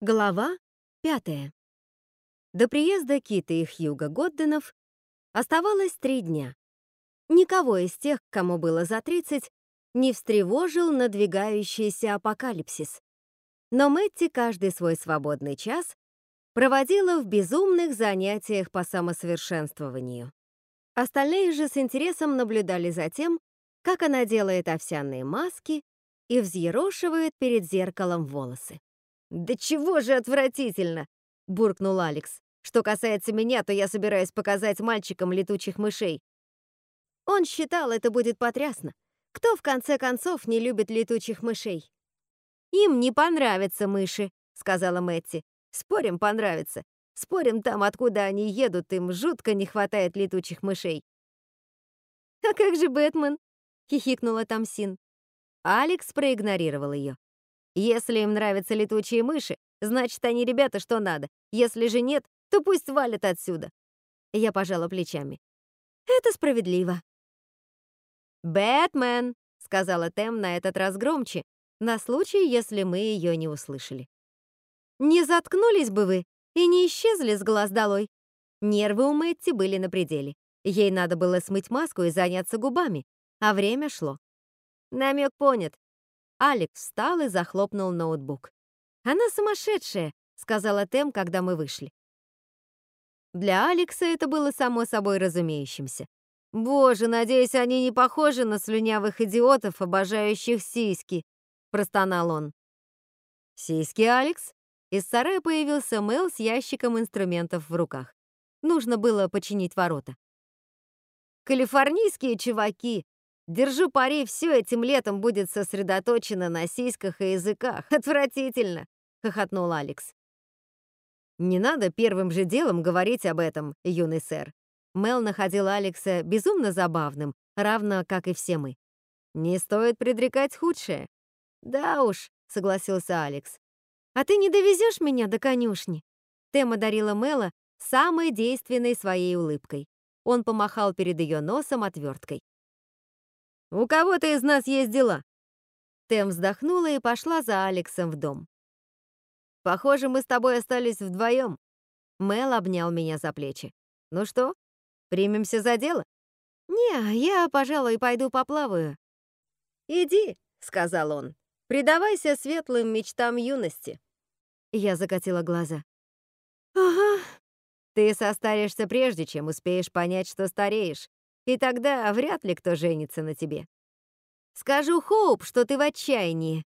Глава пятая. До приезда Кита и Хьюга Годденов оставалось три дня. Никого из тех, кому было за 30, не встревожил надвигающийся апокалипсис. Но Мэтти каждый свой свободный час проводила в безумных занятиях по самосовершенствованию. Остальные же с интересом наблюдали за тем, как она делает овсяные маски и взъерошивает перед зеркалом волосы. «Да чего же отвратительно!» — буркнул Алекс. «Что касается меня, то я собираюсь показать мальчикам летучих мышей». Он считал, это будет потрясно. Кто, в конце концов, не любит летучих мышей? «Им не понравятся мыши», — сказала Мэтти. «Спорим, понравится. Спорим, там, откуда они едут, им жутко не хватает летучих мышей». «А как же Бэтмен?» — хихикнула Тамсин. Алекс проигнорировал ее. Если им нравятся летучие мыши, значит, они ребята что надо. Если же нет, то пусть валят отсюда. Я пожала плечами. Это справедливо. «Бэтмен!» — сказала Тем на этот раз громче, на случай, если мы ее не услышали. «Не заткнулись бы вы и не исчезли с глаз долой!» Нервы у Мэтти были на пределе. Ей надо было смыть маску и заняться губами, а время шло. Намек понят. Алекс встал и захлопнул ноутбук. «Она сумасшедшая», — сказала Тем, когда мы вышли. Для Алекса это было само собой разумеющимся. «Боже, надеюсь, они не похожи на слюнявых идиотов, обожающих сиськи», — простонал он. «Сиськи, Алекс?» Из сарая появился Мэл с ящиком инструментов в руках. Нужно было починить ворота. «Калифорнийские чуваки Держу пари, все этим летом будет сосредоточено на сиськах и языках. Отвратительно!» — хохотнул Алекс. «Не надо первым же делом говорить об этом, юный сэр». Мел находил Алекса безумно забавным, равно как и все мы. «Не стоит предрекать худшее». «Да уж», — согласился Алекс. «А ты не довезешь меня до конюшни?» Тема дарила Мела самой действенной своей улыбкой. Он помахал перед ее носом отверткой. У кого-то из нас есть дела». Тем вздохнула и пошла за Алексом в дом. «Похоже, мы с тобой остались вдвоем». Мел обнял меня за плечи. «Ну что, примемся за дело?» «Не, я, пожалуй, пойду поплаваю». «Иди», — сказал он, — «предавайся светлым мечтам юности». Я закатила глаза. «Ага». «Ты состаришься прежде, чем успеешь понять, что стареешь и тогда вряд ли кто женится на тебе. Скажу Хоуп, что ты в отчаянии.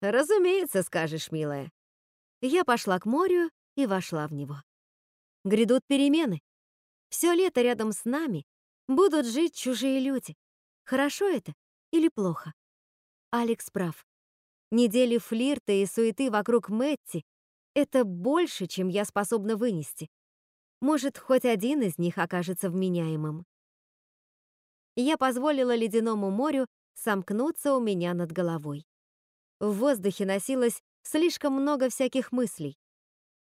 Разумеется, скажешь, милая. Я пошла к морю и вошла в него. Грядут перемены. Все лето рядом с нами будут жить чужие люди. Хорошо это или плохо? Алекс прав. Недели флирта и суеты вокруг Мэтти — это больше, чем я способна вынести. Может, хоть один из них окажется вменяемым я позволила ледяному морю сомкнуться у меня над головой. В воздухе носилось слишком много всяких мыслей,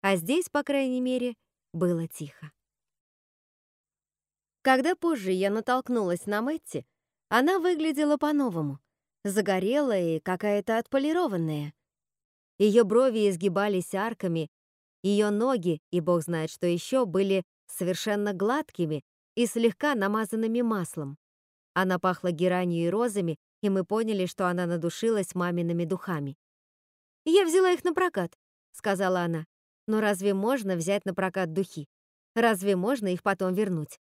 а здесь, по крайней мере, было тихо. Когда позже я натолкнулась на Мэтти, она выглядела по-новому, загорелая и какая-то отполированная. Ее брови изгибались арками, ее ноги, и бог знает что еще, были совершенно гладкими и слегка намазанными маслом. Она пахла геранью и розами, и мы поняли, что она надушилась мамиными духами. «Я взяла их на прокат», — сказала она. «Но разве можно взять на прокат духи? Разве можно их потом вернуть?»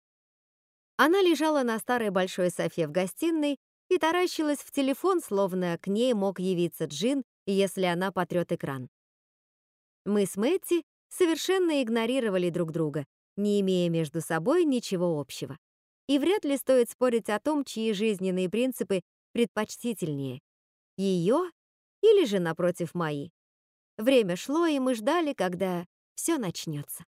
Она лежала на старой большой софе в гостиной и таращилась в телефон, словно к ней мог явиться Джин, если она потрет экран. Мы с Мэтти совершенно игнорировали друг друга, не имея между собой ничего общего. И вряд ли стоит спорить о том, чьи жизненные принципы предпочтительнее. Ее или же, напротив, мои. Время шло, и мы ждали, когда все начнется.